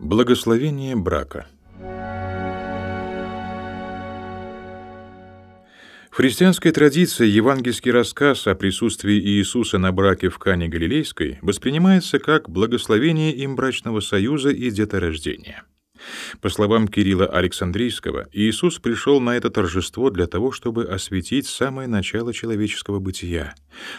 Благословение брака. В христианской традиции евангельский рассказ о присутствии Иисуса на браке в Кане Галилейской воспринимается как благословение им брачного союза и деторождения. По словам Кирилла Александрийского, Иисус пришел на это торжество для того, чтобы осветить самое начало человеческого бытия.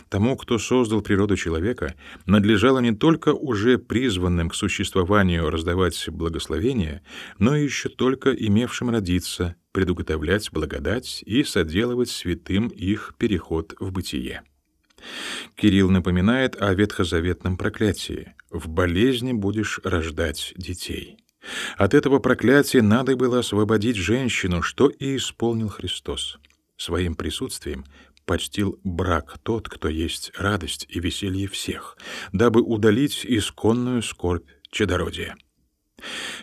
Тому, кто создал природу человека, надлежало не только уже призванным к существованию раздавать благословения, но и еще только имевшим родиться, предуготовлять благодать и соделывать святым их переход в бытие. Кирилл напоминает о ветхозаветном проклятии «в болезни будешь рождать детей». От этого проклятия надо было освободить женщину, что и исполнил Христос. Своим присутствием почтил брак тот, кто есть радость и веселье всех, дабы удалить исконную скорбь чадородия.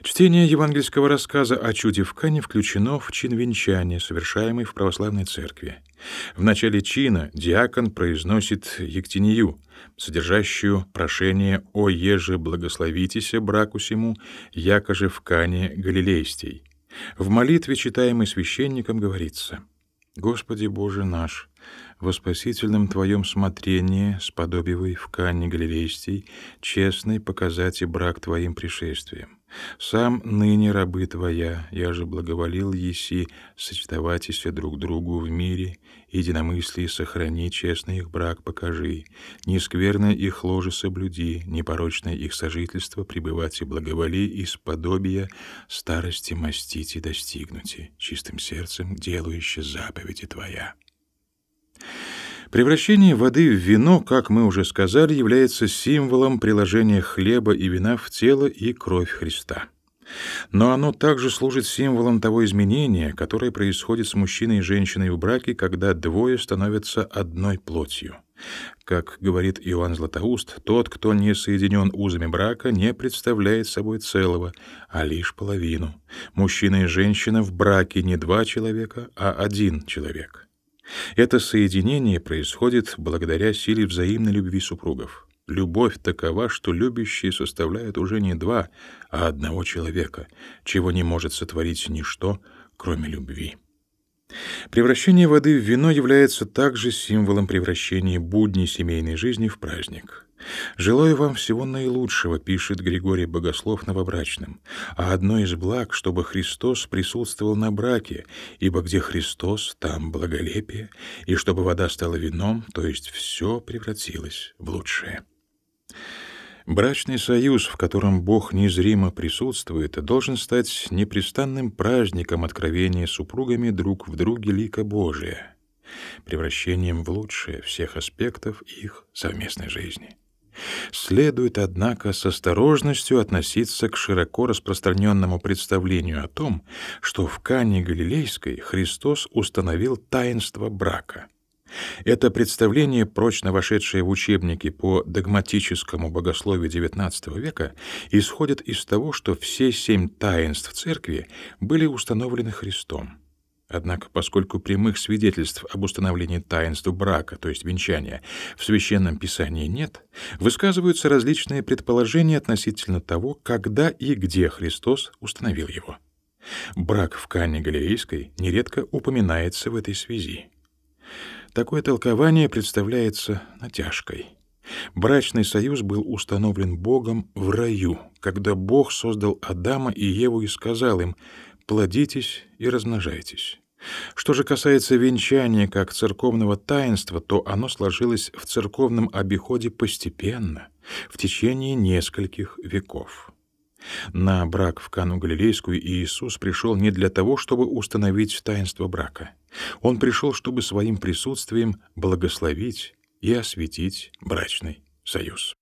Чтение евангельского рассказа о чуде в Кане включено в чин венчания, совершаемый в православной церкви. В начале чина диакон произносит ектинию, содержащую прошение «О еже благословитеся браку сему, якоже в Кане Галилейстей». В молитве, читаемой священником, говорится «Господи Боже наш, во спасительном Твоем смотрении, сподобивай в Кане Галилейстей, честный показать и брак Твоим пришествием. Сам ныне рабы Твоя, я же благоволил еси, сочетоватися друг другу в мире, единомыслие сохрани, честный их брак покажи, нескверное их ложе соблюди, непорочное их сожительство пребывать и благоволи из подобия старости мастить и достигнути, чистым сердцем делающее заповеди Твоя. Превращение воды в вино, как мы уже сказали, является символом приложения хлеба и вина в тело и кровь Христа. Но оно также служит символом того изменения, которое происходит с мужчиной и женщиной в браке, когда двое становятся одной плотью. Как говорит Иоанн Златоуст, тот, кто не соединен узами брака, не представляет собой целого, а лишь половину. Мужчина и женщина в браке не два человека, а один человек. Это соединение происходит благодаря силе взаимной любви супругов. Любовь такова, что любящие составляют уже не два, а одного человека, чего не может сотворить ничто, кроме любви. Превращение воды в вино является также символом превращения будней семейной жизни в праздник. «Желаю вам всего наилучшего», — пишет Григорий Богослов новобрачным, «а одно из благ, чтобы Христос присутствовал на браке, ибо где Христос, там благолепие, и чтобы вода стала вином, то есть все превратилось в лучшее». Брачный союз, в котором Бог незримо присутствует, должен стать непрестанным праздником откровения супругами друг в друге лика Божия, превращением в лучшее всех аспектов их совместной жизни. Следует, однако, с осторожностью относиться к широко распространенному представлению о том, что в Кане Галилейской Христос установил таинство брака. Это представление, прочно вошедшее в учебники по догматическому богословию XIX века, исходит из того, что все семь таинств Церкви были установлены Христом. Однако, поскольку прямых свидетельств об установлении таинства брака, то есть венчания, в Священном Писании нет, высказываются различные предположения относительно того, когда и где Христос установил его. Брак в Кане Галилейской нередко упоминается в этой связи. Такое толкование представляется натяжкой. Брачный союз был установлен Богом в раю, когда Бог создал Адама и Еву и сказал им «плодитесь и размножайтесь». Что же касается венчания как церковного таинства, то оно сложилось в церковном обиходе постепенно, в течение нескольких веков. На брак в Кану Галилейскую Иисус пришел не для того, чтобы установить таинство брака. Он пришел, чтобы своим присутствием благословить и осветить брачный союз.